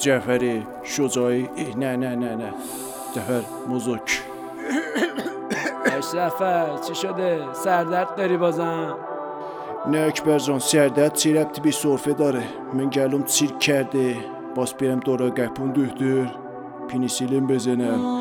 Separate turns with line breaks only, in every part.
جعفری شجاعی نه نه نه نه. جعفر مزک
اشرفه چی شده؟ سردرد داری بازم؟
نه اکبر جان سردت چی ربطی به سرفه داره؟ من گلوم چیرک کرده؟ باز بیرم دورا گپون دکتر پینیسیلین بزنم.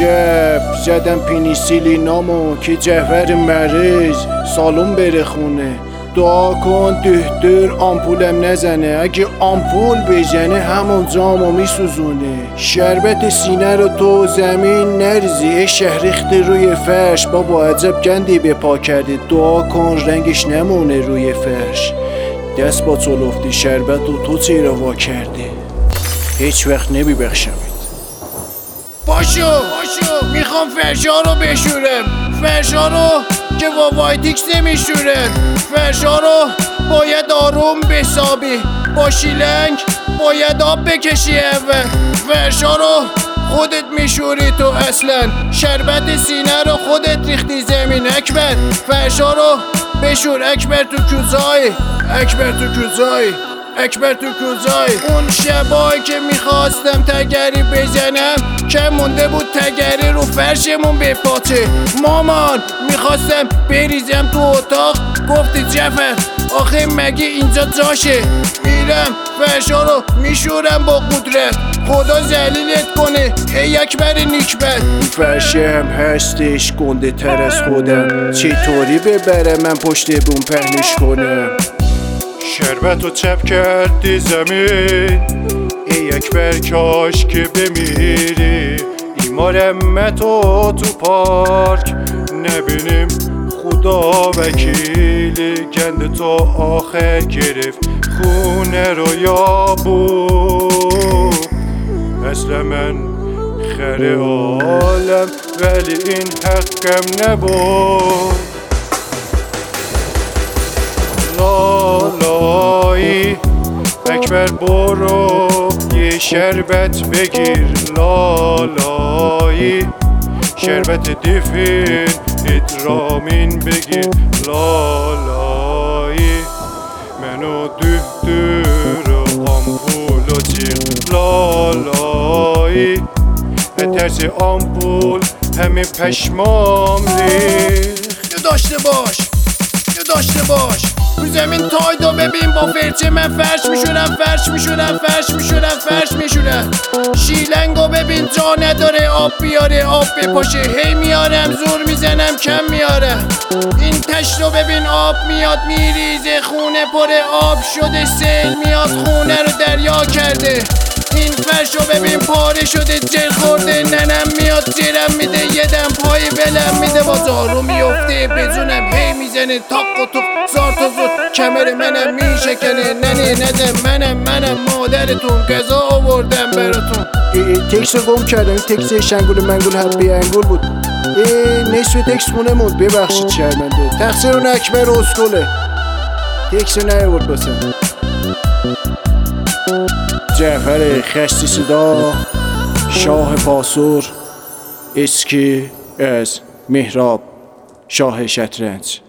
امشب زدم پینیسیلینامو که جهور مریض سالون بره خونه. دعا کن دهدر آمپولم نزنه. اگه آمپول بزنه همون جامو میسوزونه. شربت سینه رو تو زمین نریزی. ای شهر ریخته روی فرش. بابا عجب گندی به پا کرده. دعا کن رنگش نمونه روی فرش. دست با چلفتی شربت و تو چرا وا کرده؟ هیچ وقت نمیبخشمت باشو. می‌خوام فرشا رو بشورم. فرشا رو که با وایتیکس نمیشوره فرشا رو باید آروم بسابی. با شیلنگ باید آب بکشی اول. فرشا رو خودت میشوری تو اصلا. شربت سینه رو خودت ریختی زمین. اکبر. فرشا رو بشور. اکبر تو کوزای. اکبر تو کوزای. اکبر تو کوزای. اون شبایی که می‌خواستم تگری بزنم که مونده بود تگری رو فرشمون بپاچه مامان می‌خواستم بریزم تو اتاق. گفتی جفر آخه مگه اینجا جاشه؟ میرم فرشا رو میشورم با قدرت. خدا زلیلت کنه. ای اکبر نیکبت فرشه هم هستش گنده تر از خودم. چطوری ببرم من پشت بوم پهنش کنم؟ شربت و چپ کردی زمین. ای اکبر کاش که بمیری. ایمارم تو تو پارک. نبینیم خدا وکیلی گند تو آخر گرفت. خونه رو یابو اصل من خر عالم. ولی این حقم نبود. اکبر برو یه شربت بگیر لالایی. شربت دیفین ادرامین بگیر لالایی. منو ده دور آمپول و جیغ لالایی. ترس آمپول همه پشمام ریخت. داشته باش داشته باش. رو زمین تایدو ببین با فرچه من فرش میشونم فرش میشونم فرش میشونم فرش میشونم. شیلنگو ببین جا نداره آب بیاره آب بپاشه. هی میارم زور می‌زنم کم میاره این تشت رو ببین آب میاد میریزه خونه پر آب شده سیل میاد خونه رو دریا کرده. این فرش رو ببین پاره شده جر خورده. ننم میاد زیرم میده یه دم پای بلم میده. با زارو میفته بدونم هی می‌زنه. تاق و توق زار تا زود کمر منم میشکنه. ننه نده منم منم. مادرتون گذا آوردم براتون. تکس رو گم کردم. این تکس شنگول منگول حبی انگول بود. نصف تکس خونه موند. ببخشید شرمنده. تقصیر اون اکبر اسکوله تکس رو نیاورد باسم جعفر خشتی صدا شاه پاسور اسکی از مهراب شاه شطرنج.